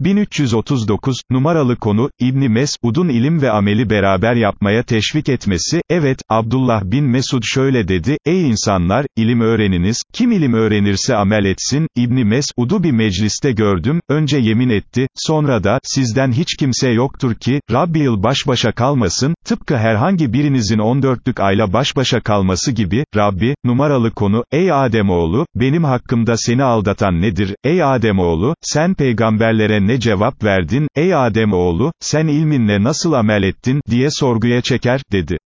1339, numaralı konu, İbni Mesud'un ilim ve ameli beraber yapmaya teşvik etmesi, evet, Abdullah bin Mesud şöyle dedi, ey insanlar, ilim öğreniniz, kim ilim öğrenirse amel etsin, İbni Mesud'u bir mecliste gördüm, önce yemin etti, sonra da, sizden hiç kimse yoktur ki, Rabbi yıl baş başa kalmasın, tıpkı herhangi birinizin 14'lük ayla baş başa kalması gibi, Rabbi, numaralı konu, ey Ademoğlu, benim hakkımda seni aldatan nedir, ey Ademoğlu, sen peygamberlere ne cevap verdin, ey Adem oğlu, sen ilminle nasıl amel ettin, diye sorguya çeker, dedi.